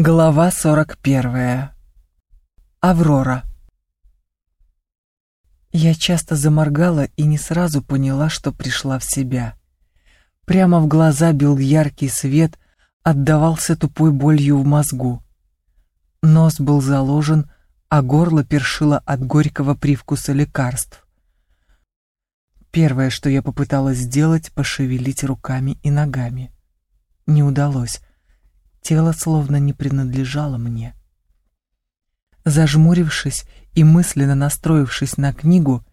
Глава 41. Аврора. Я часто заморгала и не сразу поняла, что пришла в себя. Прямо в глаза бил яркий свет, отдавался тупой болью в мозгу. Нос был заложен, а горло першило от горького привкуса лекарств. Первое, что я попыталась сделать, пошевелить руками и ногами. Не удалось. Тело словно не принадлежало мне. Зажмурившись и мысленно настроившись на книгу,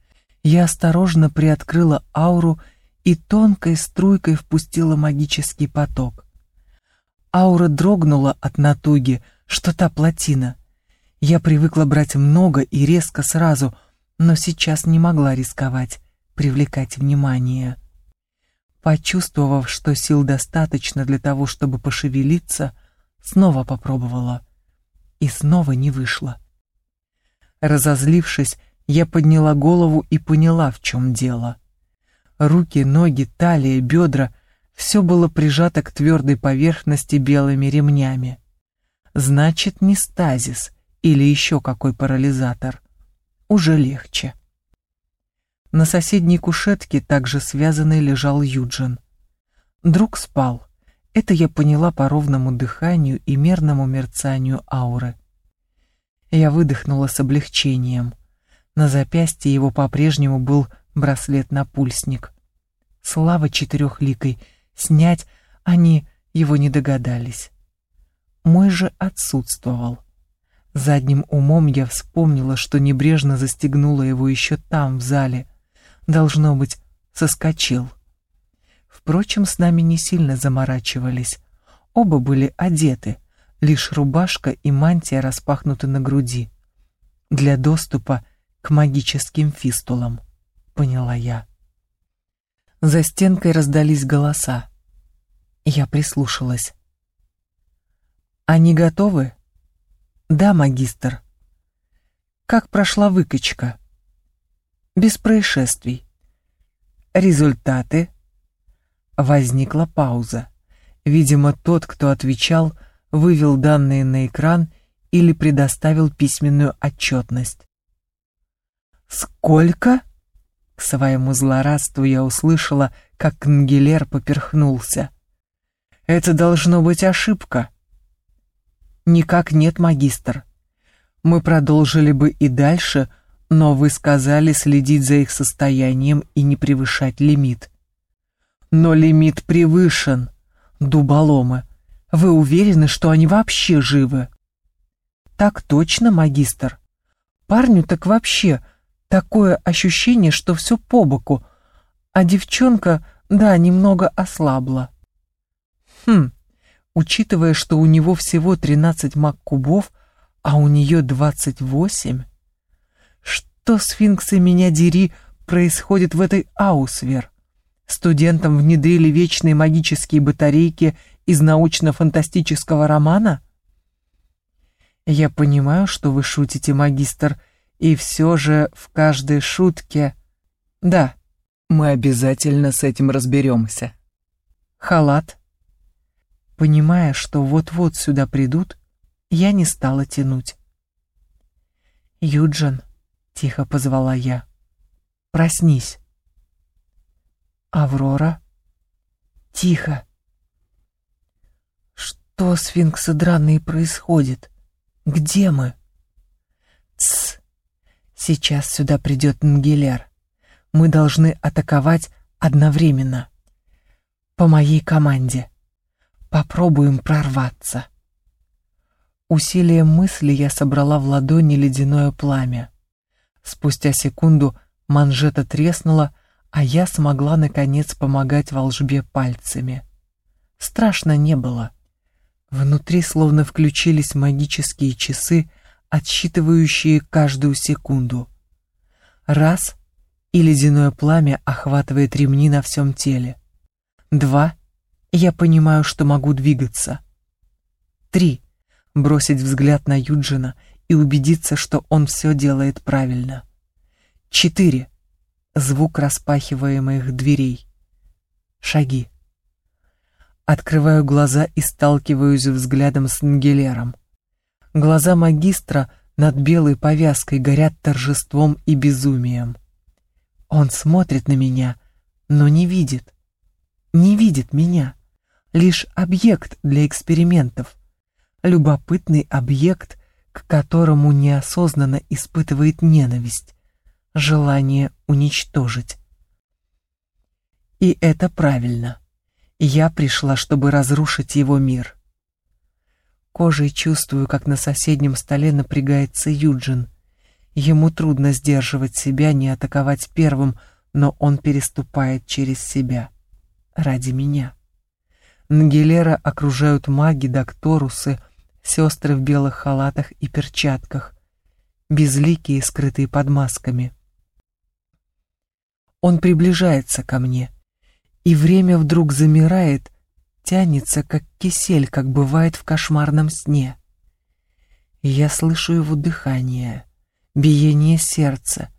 я осторожно приоткрыла ауру и тонкой струйкой впустила магический поток. Аура дрогнула от натуги, что та плотина. Я привыкла брать много и резко сразу, но сейчас не могла рисковать, привлекать внимание. Почувствовав, что сил достаточно для того, чтобы пошевелиться, Снова попробовала. И снова не вышло. Разозлившись, я подняла голову и поняла, в чем дело. Руки, ноги, талия, бедра — все было прижато к твердой поверхности белыми ремнями. Значит, не стазис или еще какой парализатор. Уже легче. На соседней кушетке, также связанный, лежал Юджин. Друг спал. Это я поняла по ровному дыханию и мерному мерцанию ауры. Я выдохнула с облегчением. На запястье его по-прежнему был браслет-напульсник. Слава четырехликой, снять они его не догадались. Мой же отсутствовал. Задним умом я вспомнила, что небрежно застегнула его еще там, в зале. Должно быть, соскочил. Впрочем, с нами не сильно заморачивались. Оба были одеты, лишь рубашка и мантия распахнуты на груди. Для доступа к магическим фистулам, поняла я. За стенкой раздались голоса. Я прислушалась. «Они готовы?» «Да, магистр». «Как прошла выкачка?» «Без происшествий». «Результаты?» Возникла пауза. Видимо, тот, кто отвечал, вывел данные на экран или предоставил письменную отчетность. «Сколько?» К своему злорадству я услышала, как Нгелер поперхнулся. «Это должно быть ошибка». «Никак нет, магистр. Мы продолжили бы и дальше, но вы сказали следить за их состоянием и не превышать лимит. Но лимит превышен. Дуболомы, вы уверены, что они вообще живы? Так точно, магистр. Парню так вообще такое ощущение, что все по боку, а девчонка, да, немного ослабла. Хм, учитывая, что у него всего 13 маг-кубов, а у нее 28... Что, сфинксы меня дери, происходит в этой Аусвер? Студентам внедрили вечные магические батарейки из научно-фантастического романа? Я понимаю, что вы шутите, магистр, и все же в каждой шутке... Да, мы обязательно с этим разберемся. Халат. Понимая, что вот-вот сюда придут, я не стала тянуть. «Юджин», — тихо позвала я, — «проснись». Аврора. Тихо. Что, сфинксы драные, происходит? Где мы? Тсс. Сейчас сюда придет Нгелер. Мы должны атаковать одновременно. По моей команде. Попробуем прорваться. Усилием мысли я собрала в ладони ледяное пламя. Спустя секунду манжета треснула, а я смогла, наконец, помогать волжбе пальцами. Страшно не было. Внутри словно включились магические часы, отсчитывающие каждую секунду. Раз — и ледяное пламя охватывает ремни на всем теле. Два — я понимаю, что могу двигаться. Три — бросить взгляд на Юджина и убедиться, что он все делает правильно. Четыре — звук распахиваемых дверей. Шаги. Открываю глаза и сталкиваюсь взглядом с Ангелером. Глаза магистра над белой повязкой горят торжеством и безумием. Он смотрит на меня, но не видит. Не видит меня. Лишь объект для экспериментов. Любопытный объект, к которому неосознанно испытывает ненависть, желание уничтожить. И это правильно. Я пришла, чтобы разрушить его мир. Кожей чувствую, как на соседнем столе напрягается Юджин. Ему трудно сдерживать себя, не атаковать первым, но он переступает через себя. Ради меня. Нгелера окружают маги, докторусы, сестры в белых халатах и перчатках, безликие, скрытые под масками. Он приближается ко мне, и время вдруг замирает, тянется, как кисель, как бывает в кошмарном сне. я слышу его дыхание, биение сердца,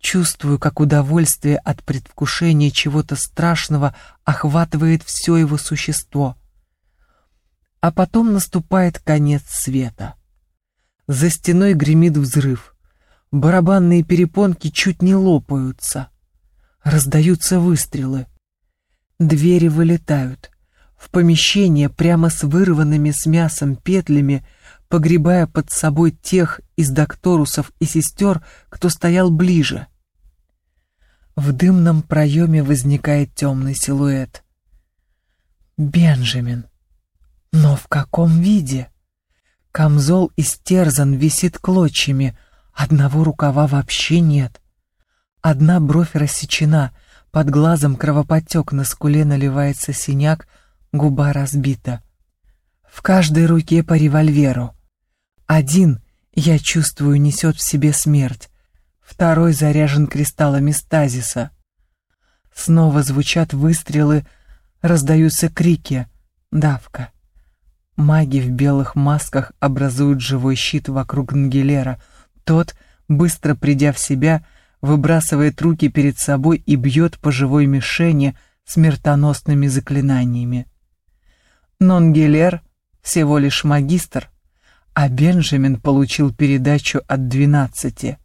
чувствую, как удовольствие от предвкушения чего-то страшного охватывает все его существо. А потом наступает конец света. За стеной гремит взрыв. Барабанные перепонки чуть не лопаются. Раздаются выстрелы. Двери вылетают. В помещение прямо с вырванными с мясом петлями, погребая под собой тех из докторусов и сестер, кто стоял ближе. В дымном проеме возникает темный силуэт. Бенджамин. Но в каком виде? Камзол истерзан, висит клочьями, одного рукава вообще нет. Одна бровь рассечена — под глазом кровоподтек, на скуле наливается синяк, губа разбита. В каждой руке по револьверу. Один, я чувствую, несет в себе смерть. Второй заряжен кристаллами стазиса. Снова звучат выстрелы, раздаются крики. Давка. Маги в белых масках образуют живой щит вокруг Нгелера. Тот, быстро придя в себя, выбрасывает руки перед собой и бьет по живой мишени смертоносными заклинаниями. Нонгелер всего лишь магистр, а Бенджамин получил передачу от двенадцати.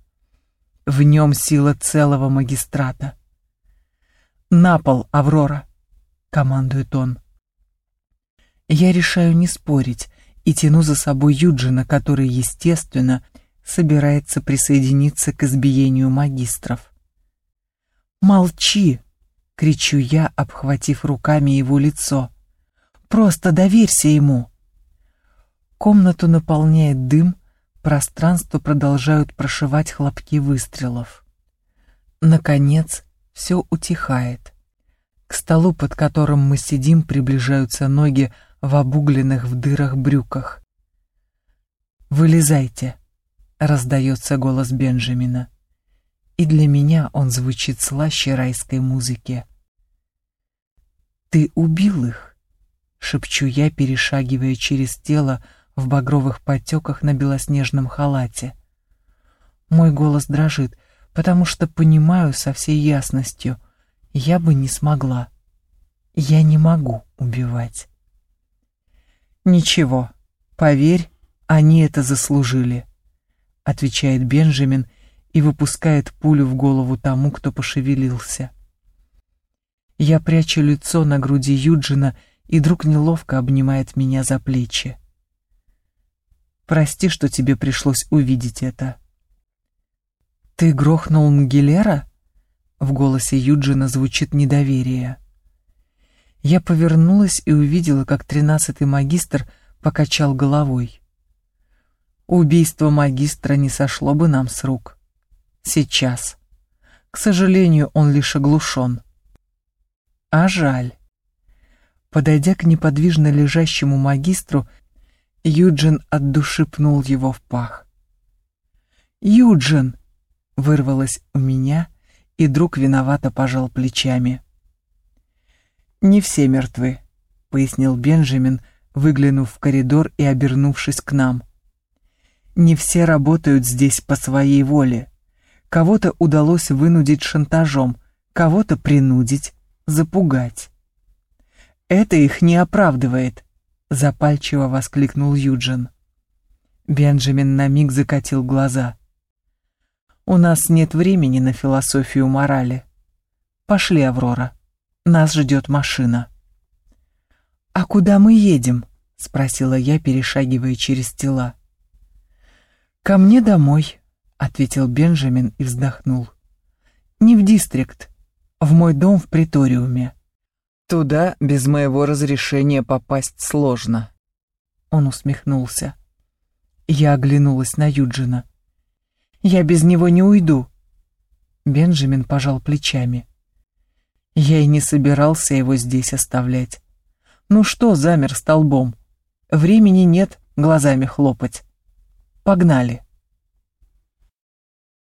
В нем сила целого магистрата. «На пол, Аврора!» — командует он. Я решаю не спорить и тяну за собой Юджина, который, естественно, собирается присоединиться к избиению магистров. «Молчи!» — кричу я, обхватив руками его лицо. «Просто доверься ему!» Комнату наполняет дым, пространство продолжают прошивать хлопки выстрелов. Наконец, все утихает. К столу, под которым мы сидим, приближаются ноги в обугленных в дырах брюках. «Вылезайте!» Раздается голос Бенджамина. И для меня он звучит слаще райской музыки. «Ты убил их!» — шепчу я, перешагивая через тело в багровых потеках на белоснежном халате. Мой голос дрожит, потому что понимаю со всей ясностью, я бы не смогла. Я не могу убивать. Ничего, поверь, они это заслужили отвечает Бенджамин и выпускает пулю в голову тому, кто пошевелился. Я прячу лицо на груди Юджина, и друг неловко обнимает меня за плечи. Прости, что тебе пришлось увидеть это. Ты грохнул Нгелера? В голосе Юджина звучит недоверие. Я повернулась и увидела, как тринадцатый магистр покачал головой. Убийство магистра не сошло бы нам с рук. Сейчас. К сожалению, он лишь оглушен. А жаль. Подойдя к неподвижно лежащему магистру, Юджин от души пнул его в пах. «Юджин!» — вырвалось у меня, и друг виновато пожал плечами. «Не все мертвы», — пояснил Бенджамин, выглянув в коридор и обернувшись к нам. Не все работают здесь по своей воле. Кого-то удалось вынудить шантажом, кого-то принудить, запугать. это их не оправдывает, запальчиво воскликнул Юджин. Бенджамин на миг закатил глаза. У нас нет времени на философию морали. Пошли, Аврора. Нас ждет машина. А куда мы едем? спросила я, перешагивая через тела. Ко мне домой, ответил Бенджамин и вздохнул. Не в дистрикт, в мой дом в приториуме. Туда без моего разрешения попасть сложно. Он усмехнулся. Я оглянулась на Юджина. Я без него не уйду. Бенджамин пожал плечами. Я и не собирался его здесь оставлять. Ну что замер столбом? Времени нет глазами хлопать. Погнали.